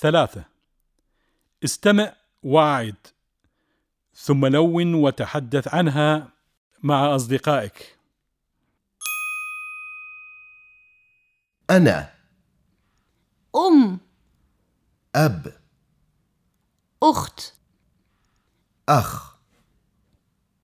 ثلاثة. استمع واعد ثم لون وتحدث عنها مع أصدقائك. أنا. أم. أب. أخت. أخ.